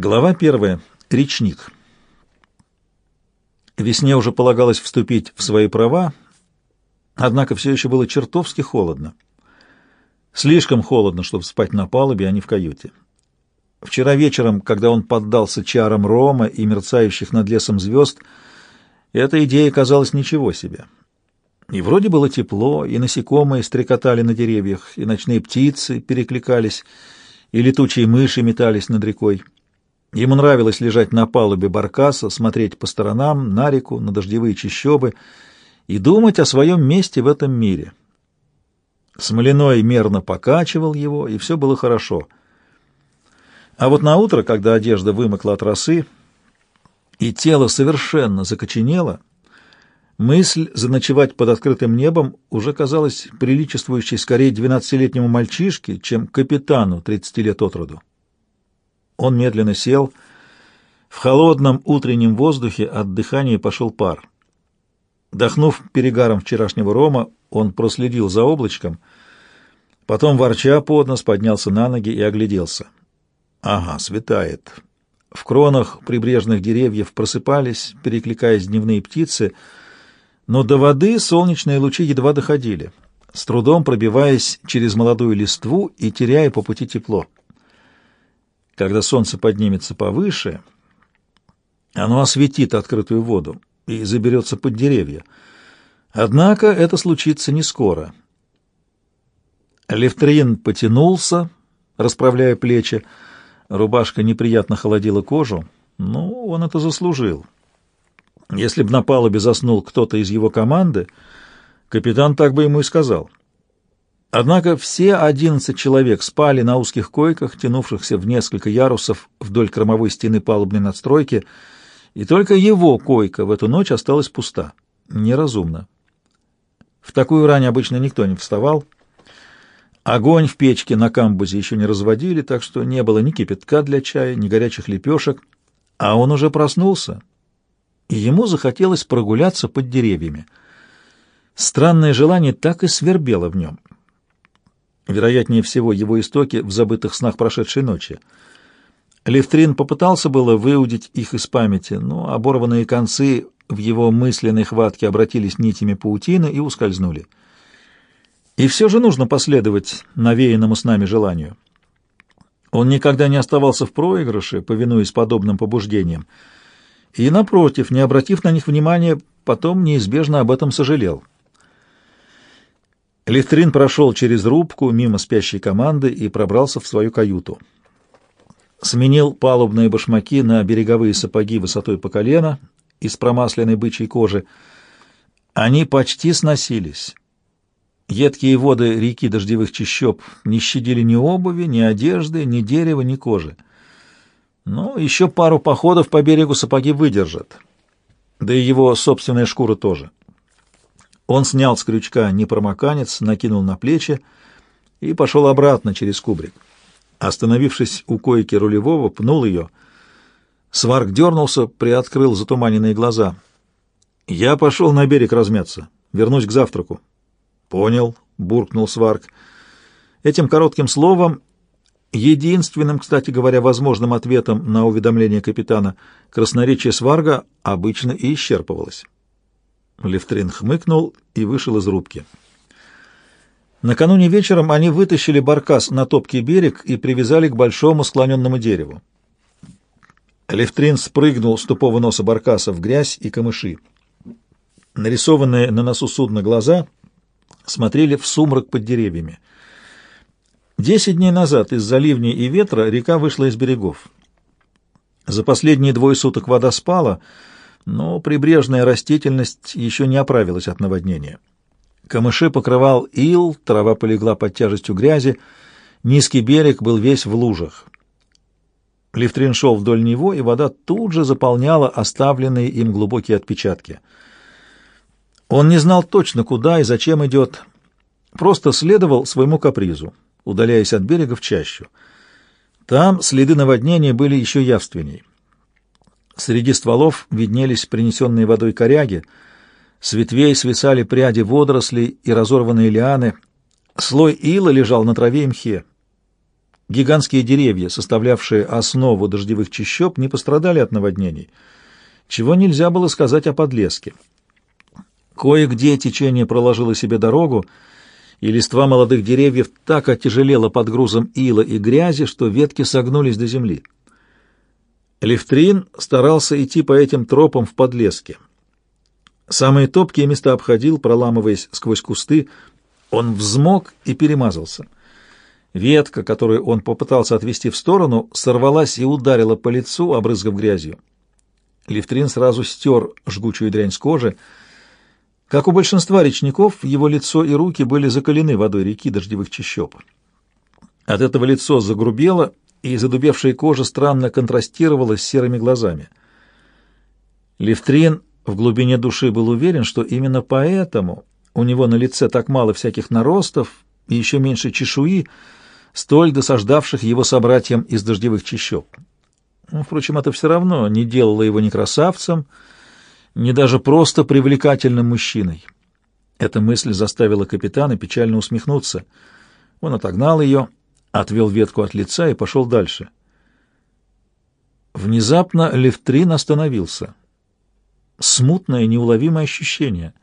Глава первая. Речник. Весне уже полагалось вступить в свои права, однако все еще было чертовски холодно. Слишком холодно, чтобы спать на палубе, а не в каюте. Вчера вечером, когда он поддался чарам Рома и мерцающих над лесом звезд, эта идея казалась ничего себе. И вроде было тепло, и насекомые стрекотали на деревьях, и ночные птицы перекликались, и летучие мыши метались над рекой. Ему нравилось лежать на палубе баркаса, смотреть по сторонам, на реку, на дождевые чащобы и думать о своем месте в этом мире. Смоляной мерно покачивал его, и все было хорошо. А вот на утро, когда одежда вымокла от росы, и тело совершенно закоченело, мысль заночевать под открытым небом уже казалась приличествующей скорее двенадцатилетнему мальчишке, чем капитану тридцати лет от роду. Он медленно сел. В холодном утреннем воздухе от дыхания пошел пар. Дохнув перегаром вчерашнего рома, он проследил за облачком, потом, ворча под нос, поднялся на ноги и огляделся. Ага, светает. В кронах прибрежных деревьев просыпались, перекликаясь дневные птицы, но до воды солнечные лучи едва доходили, с трудом пробиваясь через молодую листву и теряя по пути тепло. Когда солнце поднимется повыше, оно осветит открытую воду и заберется под деревья. Однако это случится не скоро. Левтрин потянулся, расправляя плечи. Рубашка неприятно холодила кожу. Ну, он это заслужил. Если б на палубе заснул кто-то из его команды, капитан так бы ему и сказал. Однако все одиннадцать человек спали на узких койках, тянувшихся в несколько ярусов вдоль кромовой стены палубной надстройки, и только его койка в эту ночь осталась пуста. Неразумно. В такую рань обычно никто не вставал. Огонь в печке на камбузе еще не разводили, так что не было ни кипятка для чая, ни горячих лепешек, а он уже проснулся, и ему захотелось прогуляться под деревьями. Странное желание так и свербело в нем. Вероятнее всего, его истоки в забытых снах прошедшей ночи. Левтрин попытался было выудить их из памяти, но оборванные концы в его мысленной хватке обратились нитями паутины и ускользнули. И все же нужно последовать навеянному с нами желанию. Он никогда не оставался в проигрыше, повинуясь подобным побуждениям, и, напротив, не обратив на них внимания, потом неизбежно об этом сожалел. Лифтрин прошел через рубку мимо спящей команды и пробрался в свою каюту. Сменил палубные башмаки на береговые сапоги высотой по колено из промасленной бычьей кожи. Они почти сносились. Едкие воды реки дождевых чащоб не щадили ни обуви, ни одежды, ни дерева, ни кожи. Но еще пару походов по берегу сапоги выдержат. Да и его собственная шкура тоже. Он снял с крючка непромоканец, накинул на плечи и пошел обратно через кубрик. Остановившись у койки рулевого, пнул ее. Сварк дернулся, приоткрыл затуманенные глаза. «Я пошел на берег размяться. Вернусь к завтраку». «Понял», — буркнул Сварк. Этим коротким словом, единственным, кстати говоря, возможным ответом на уведомление капитана, красноречие Сварга обычно и исчерпывалось. Левтрин хмыкнул и вышел из рубки. Накануне вечером они вытащили баркас на топкий берег и привязали к большому склоненному дереву. Левтрин спрыгнул с тупого носа баркаса в грязь и камыши. Нарисованные на носу судна глаза смотрели в сумрак под деревьями. Десять дней назад из-за ливней и ветра река вышла из берегов. За последние двое суток вода спала — но прибрежная растительность еще не оправилась от наводнения. Камыши покрывал ил, трава полегла под тяжестью грязи, низкий берег был весь в лужах. Лифтрин шел вдоль него, и вода тут же заполняла оставленные им глубокие отпечатки. Он не знал точно, куда и зачем идет, просто следовал своему капризу, удаляясь от берега в чащу. Там следы наводнения были еще явственней. Среди стволов виднелись принесенные водой коряги, с ветвей свисали пряди водорослей и разорванные лианы, слой ила лежал на траве и мхе. Гигантские деревья, составлявшие основу дождевых чащоб, не пострадали от наводнений, чего нельзя было сказать о подлеске. Кое-где течение проложило себе дорогу, и листва молодых деревьев так отяжелела под грузом ила и грязи, что ветки согнулись до земли. Левтрин старался идти по этим тропам в подлеске. Самые топкие места обходил, проламываясь сквозь кусты. Он взмок и перемазался. Ветка, которую он попытался отвести в сторону, сорвалась и ударила по лицу, обрызгав грязью. Левтрин сразу стер жгучую дрянь с кожи. Как у большинства речников, его лицо и руки были закалены водой реки дождевых чащоб. От этого лицо загрубело, и задубевшая кожа странно контрастировала с серыми глазами. Левтрин в глубине души был уверен, что именно поэтому у него на лице так мало всяких наростов и еще меньше чешуи, столь досаждавших его собратьям из дождевых чащоб. Ну, впрочем, это все равно не делало его ни красавцем, ни даже просто привлекательным мужчиной. Эта мысль заставила капитана печально усмехнуться. Он отогнал ее, отвел ветку от лица и пошел дальше. Внезапно Левтрин остановился — смутное, неуловимое ощущение.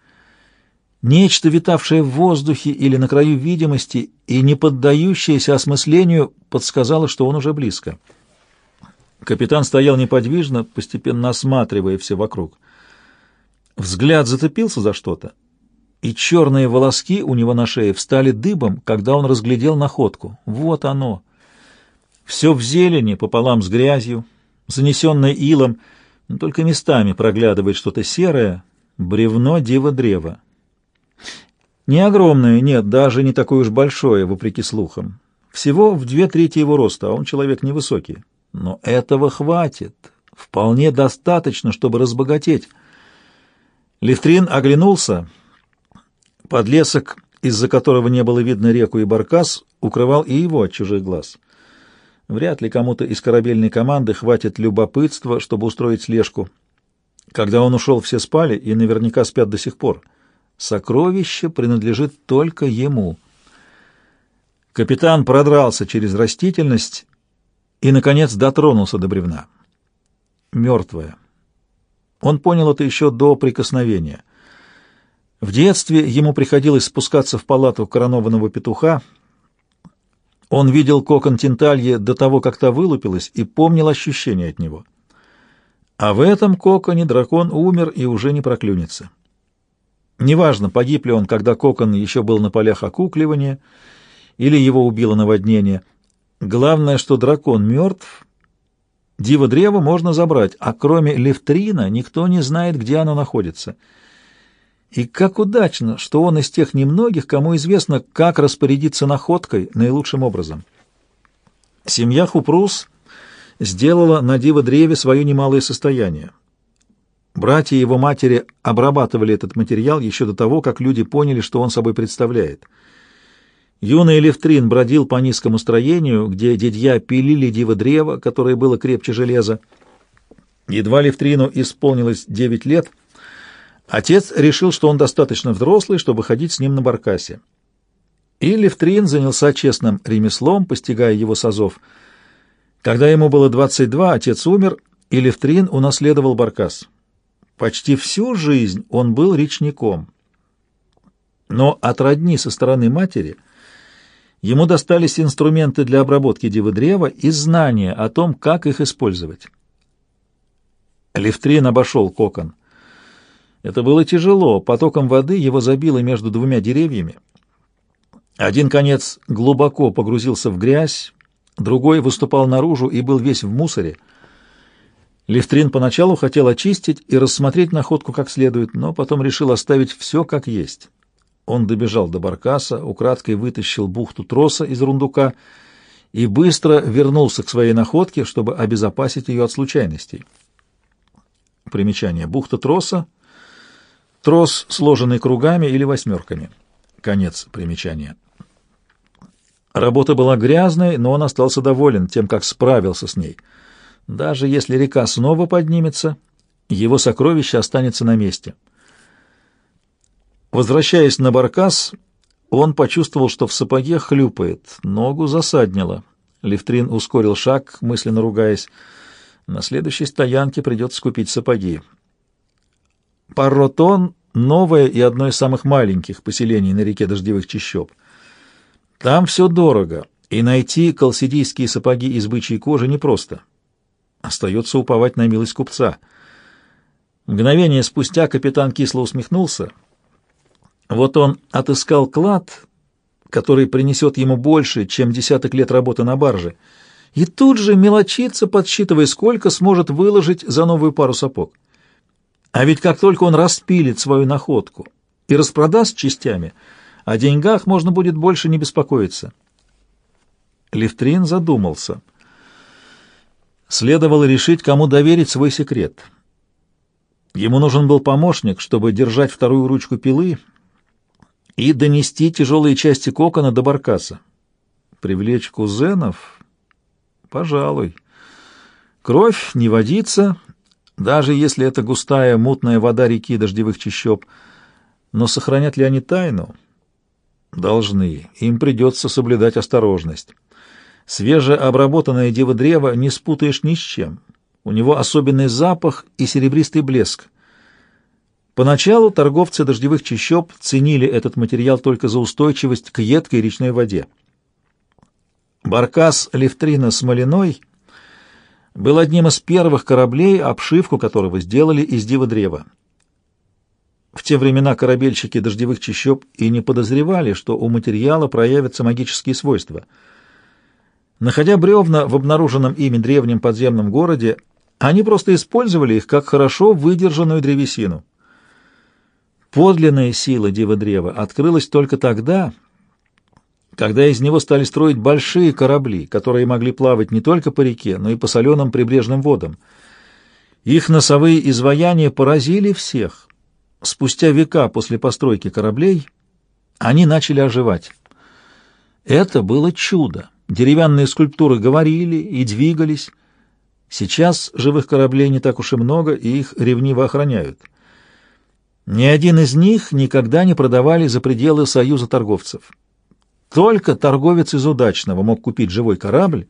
Нечто, витавшее в воздухе или на краю видимости и не поддающееся осмыслению, подсказало, что он уже близко. Капитан стоял неподвижно, постепенно осматривая все вокруг. Взгляд зацепился за что-то, и черные волоски у него на шее встали дыбом, когда он разглядел находку. Вот оно! Все в зелени, пополам с грязью, занесенное илом — но только местами проглядывает что-то серое, бревно диво-древа. Не огромное, нет, даже не такое уж большое, вопреки слухам. Всего в две трети его роста, а он человек невысокий. Но этого хватит. Вполне достаточно, чтобы разбогатеть. Левтрин оглянулся. Подлесок, из-за которого не было видно реку и баркас, укрывал и его от чужих глаз. Вряд ли кому-то из корабельной команды хватит любопытства, чтобы устроить слежку. Когда он ушел, все спали и наверняка спят до сих пор. Сокровище принадлежит только ему. Капитан продрался через растительность и, наконец, дотронулся до бревна. Мертвое. Он понял это еще до прикосновения. В детстве ему приходилось спускаться в палату коронованного петуха — он видел кокон Тинталье до того, как та вылупилась, и помнил ощущение от него. А в этом коконе дракон умер и уже не проклюнется. Неважно, погиб ли он, когда кокон еще был на полях окукливания, или его убило наводнение. Главное, что дракон мертв. Диво древо можно забрать, а кроме Левтрина никто не знает, где оно находится — и как удачно, что он из тех немногих, кому известно, как распорядиться находкой наилучшим образом. Семья Хупрус сделала на диво-древе свое немалое состояние. Братья его матери обрабатывали этот материал еще до того, как люди поняли, что он собой представляет. Юный Левтрин бродил по низкому строению, где дядья пилили диво-древо, которое было крепче железа. Едва Левтрину исполнилось девять лет — Отец решил, что он достаточно взрослый, чтобы ходить с ним на баркасе. И Левтрин занялся честным ремеслом, постигая его с азов. Когда ему было 22, отец умер, и Левтрин унаследовал баркас. Почти всю жизнь он был речником. Но от родни со стороны матери ему достались инструменты для обработки дивы древа и знания о том, как их использовать. Левтрин обошел кокон — это было тяжело, потоком воды его забило между двумя деревьями. Один конец глубоко погрузился в грязь, другой выступал наружу и был весь в мусоре. Левтрин поначалу хотел очистить и рассмотреть находку как следует, но потом решил оставить все как есть. Он добежал до баркаса, украдкой вытащил бухту троса из рундука и быстро вернулся к своей находке, чтобы обезопасить ее от случайностей. Примечание. Бухта троса Трос, сложенный кругами или восьмерками. Конец примечания. Работа была грязной, но он остался доволен тем, как справился с ней. Даже если река снова поднимется, его сокровище останется на месте. Возвращаясь на баркас, он почувствовал, что в сапоге хлюпает, ногу засаднило. Левтрин ускорил шаг, мысленно ругаясь. На следующей стоянке придется купить сапоги. Парротон — новое и одно из самых маленьких поселений на реке Дождевых Чащоб. Там все дорого, и найти колсидийские сапоги из бычьей кожи непросто. Остается уповать на милость купца. Мгновение спустя капитан кисло усмехнулся. Вот он отыскал клад, который принесет ему больше, чем десяток лет работы на барже, и тут же мелочится, подсчитывая, сколько сможет выложить за новую пару сапог. А ведь как только он распилит свою находку и распродаст частями, о деньгах можно будет больше не беспокоиться. Левтрин задумался. Следовало решить, кому доверить свой секрет. Ему нужен был помощник, чтобы держать вторую ручку пилы и донести тяжелые части кокона до баркаса. Привлечь кузенов? Пожалуй. Кровь не водится, даже если это густая мутная вода реки дождевых чащоб. Но сохранят ли они тайну? Должны. Им придется соблюдать осторожность. Свежеобработанное дево-древо не спутаешь ни с чем. У него особенный запах и серебристый блеск. Поначалу торговцы дождевых чащоб ценили этот материал только за устойчивость к едкой речной воде. Баркас Левтрина Смолиной был одним из первых кораблей, обшивку которого сделали из дива-древа. В те времена корабельщики дождевых чащоб и не подозревали, что у материала проявятся магические свойства. Находя бревна в обнаруженном ими древнем подземном городе, они просто использовали их как хорошо выдержанную древесину. Подлинная сила Дива-древа открылась только тогда, когда из него стали строить большие корабли, которые могли плавать не только по реке, но и по соленым прибрежным водам. Их носовые изваяния поразили всех. Спустя века после постройки кораблей они начали оживать. Это было чудо. Деревянные скульптуры говорили и двигались. Сейчас живых кораблей не так уж и много, и их ревниво охраняют. Ни один из них никогда не продавали за пределы союза торговцев. Только торговец из удачного мог купить живой корабль,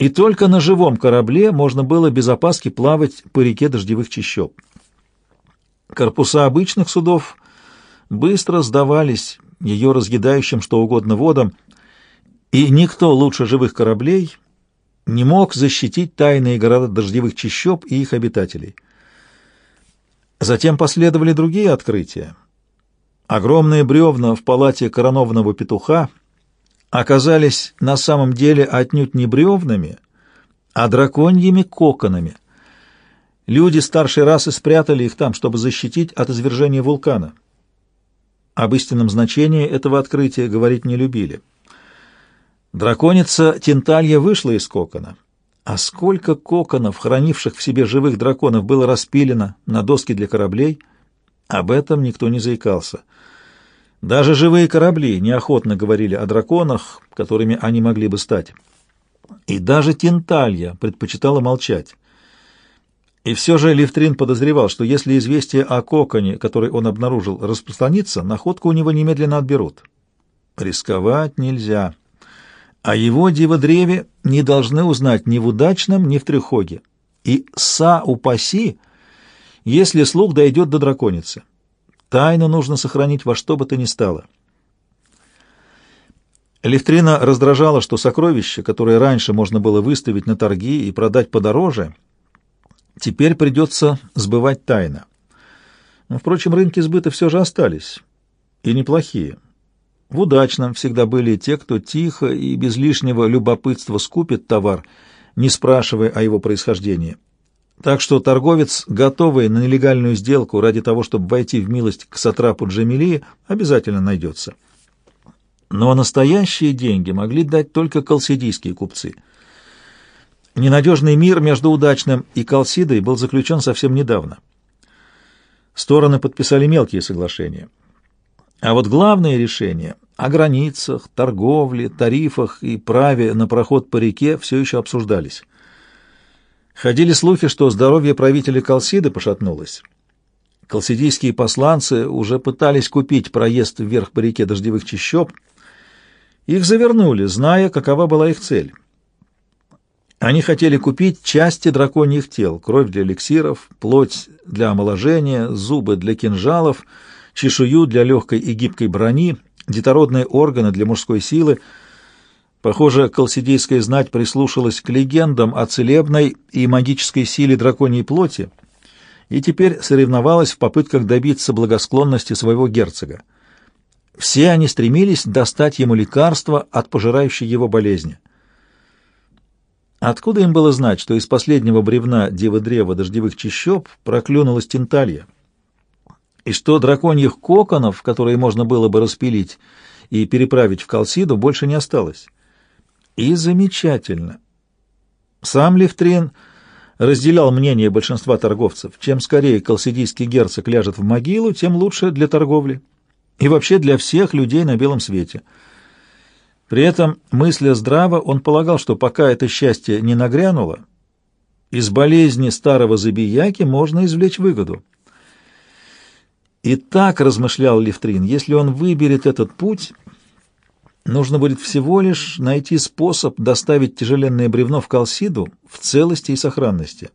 и только на живом корабле можно было без опаски плавать по реке дождевых чащоб. Корпуса обычных судов быстро сдавались ее разъедающим что угодно водам, и никто лучше живых кораблей не мог защитить тайные города дождевых чащоб и их обитателей — Затем последовали другие открытия. Огромные бревна в палате коронованного петуха оказались на самом деле отнюдь не бревнами, а драконьими коконами. Люди старшей расы спрятали их там, чтобы защитить от извержения вулкана. Об истинном значении этого открытия говорить не любили. Драконица Тенталья вышла из кокона — а сколько коконов, хранивших в себе живых драконов, было распилено на доски для кораблей, об этом никто не заикался. Даже живые корабли неохотно говорили о драконах, которыми они могли бы стать. И даже Тенталья предпочитала молчать. И все же Левтрин подозревал, что если известие о коконе, который он обнаружил, распространится, находку у него немедленно отберут. Рисковать нельзя. О его диводреве не должны узнать ни в удачном, ни в трехоге. И са упаси, если слух дойдет до драконицы. Тайну нужно сохранить во что бы то ни стало. Левтрина раздражала, что сокровища, которые раньше можно было выставить на торги и продать подороже, теперь придется сбывать тайно. Но, впрочем, рынки сбыта все же остались, и неплохие. В удачном всегда были те, кто тихо и без лишнего любопытства скупит товар, не спрашивая о его происхождении. Так что торговец, готовый на нелегальную сделку ради того, чтобы войти в милость к сатрапу Джамилии, обязательно найдется. Но настоящие деньги могли дать только колсидийские купцы. Ненадежный мир между удачным и Колсидой был заключен совсем недавно. Стороны подписали мелкие соглашения — а вот главные решения о границах, торговле, тарифах и праве на проход по реке все еще обсуждались. Ходили слухи, что здоровье правителя Калсиды пошатнулось. Калсидийские посланцы уже пытались купить проезд вверх по реке дождевых чащоб. Их завернули, зная, какова была их цель — Они хотели купить части драконьих тел, кровь для эликсиров, плоть для омоложения, зубы для кинжалов, чешую для легкой и гибкой брони, детородные органы для мужской силы. Похоже, колсидейская знать прислушалась к легендам о целебной и магической силе драконьей плоти и теперь соревновалась в попытках добиться благосклонности своего герцога. Все они стремились достать ему лекарство от пожирающей его болезни. Откуда им было знать, что из последнего бревна девы древа дождевых чащоб проклюнулась тенталья? И что драконьих коконов, которые можно было бы распилить и переправить в Калсиду, больше не осталось? И замечательно. Сам Левтрин разделял мнение большинства торговцев. Чем скорее колсидийский герцог ляжет в могилу, тем лучше для торговли. И вообще для всех людей на белом свете — при этом, мысля здраво, он полагал, что пока это счастье не нагрянуло, из болезни старого забияки можно извлечь выгоду. И так размышлял Левтрин, если он выберет этот путь, нужно будет всего лишь найти способ доставить тяжеленное бревно в Калсиду в целости и сохранности.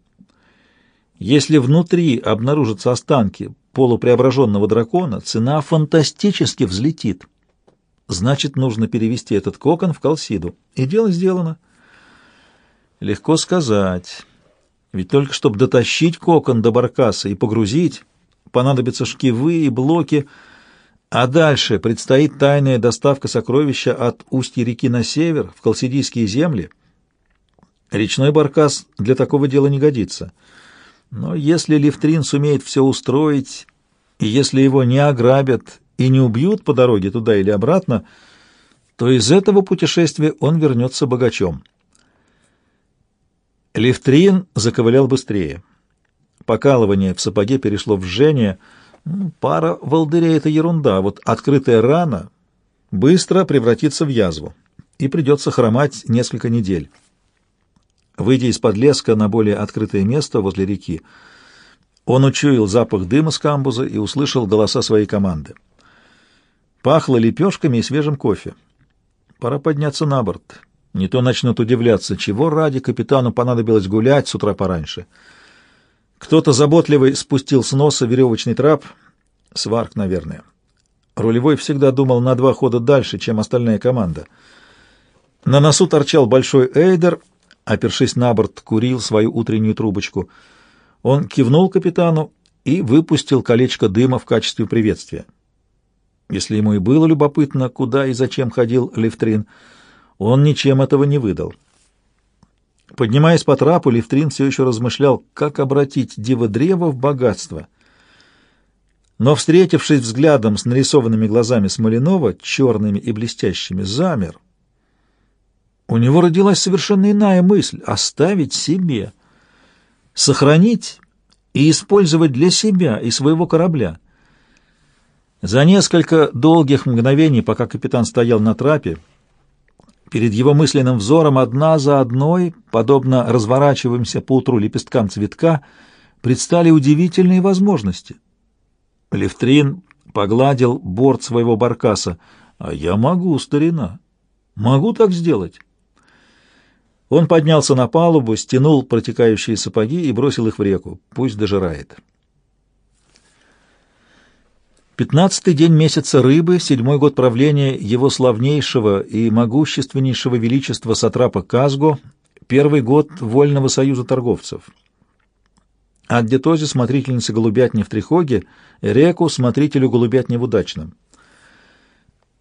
Если внутри обнаружатся останки полупреображенного дракона, цена фантастически взлетит. Значит, нужно перевести этот кокон в Калсиду. И дело сделано. Легко сказать. Ведь только чтобы дотащить кокон до баркаса и погрузить, понадобятся шкивы и блоки, а дальше предстоит тайная доставка сокровища от устья реки на север, в Калсидийские земли. Речной баркас для такого дела не годится. Но если Левтрин сумеет все устроить, и если его не ограбят и не убьют по дороге туда или обратно, то из этого путешествия он вернется богачом. Левтрин заковылял быстрее. Покалывание в сапоге перешло в жжение. Ну, пара волдырей — это ерунда, вот открытая рана быстро превратится в язву, и придется хромать несколько недель. Выйдя из подлеска на более открытое место возле реки, он учуял запах дыма с камбуза и услышал голоса своей команды. Пахло лепешками и свежим кофе. Пора подняться на борт. Не то начнут удивляться, чего ради капитану понадобилось гулять с утра пораньше. Кто-то заботливый спустил с носа веревочный трап. Сварк, наверное. Рулевой всегда думал на два хода дальше, чем остальная команда. На носу торчал большой эйдер, опершись на борт, курил свою утреннюю трубочку. Он кивнул капитану и выпустил колечко дыма в качестве приветствия. Если ему и было любопытно, куда и зачем ходил Левтрин, он ничем этого не выдал. Поднимаясь по трапу, Левтрин все еще размышлял, как обратить диво-древо в богатство. Но, встретившись взглядом с нарисованными глазами Смоленова, черными и блестящими, замер. У него родилась совершенно иная мысль — оставить себе, сохранить и использовать для себя и своего корабля — за несколько долгих мгновений, пока капитан стоял на трапе, перед его мысленным взором одна за одной, подобно разворачиваемся по утру лепесткам цветка, предстали удивительные возможности. Левтрин погладил борт своего баркаса. «А я могу, старина, могу так сделать». Он поднялся на палубу, стянул протекающие сапоги и бросил их в реку. Пусть дожирает. Пятнадцатый день месяца рыбы, седьмой год правления его славнейшего и могущественнейшего величества Сатрапа Казго, первый год Вольного союза торговцев. От Детози смотрительницы голубятни в Трихоге, реку смотрителю голубятни в Удачном.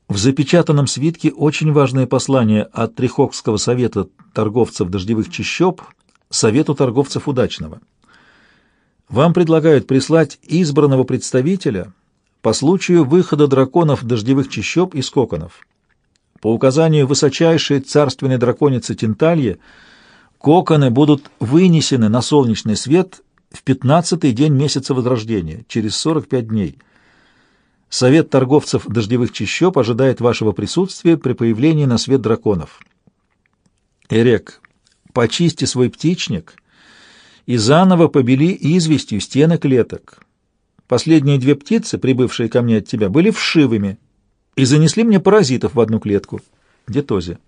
В запечатанном свитке очень важное послание от Трихогского совета торговцев дождевых чащоб Совету торговцев Удачного. Вам предлагают прислать избранного представителя – по случаю выхода драконов дождевых чащоб из коконов. По указанию высочайшей царственной драконицы Тентальи, коконы будут вынесены на солнечный свет в пятнадцатый день месяца Возрождения, через 45 дней. Совет торговцев дождевых чащоб ожидает вашего присутствия при появлении на свет драконов. Эрек, почисти свой птичник и заново побели известью стены клеток. Последние две птицы, прибывшие ко мне от тебя, были вшивыми и занесли мне паразитов в одну клетку. Детозе.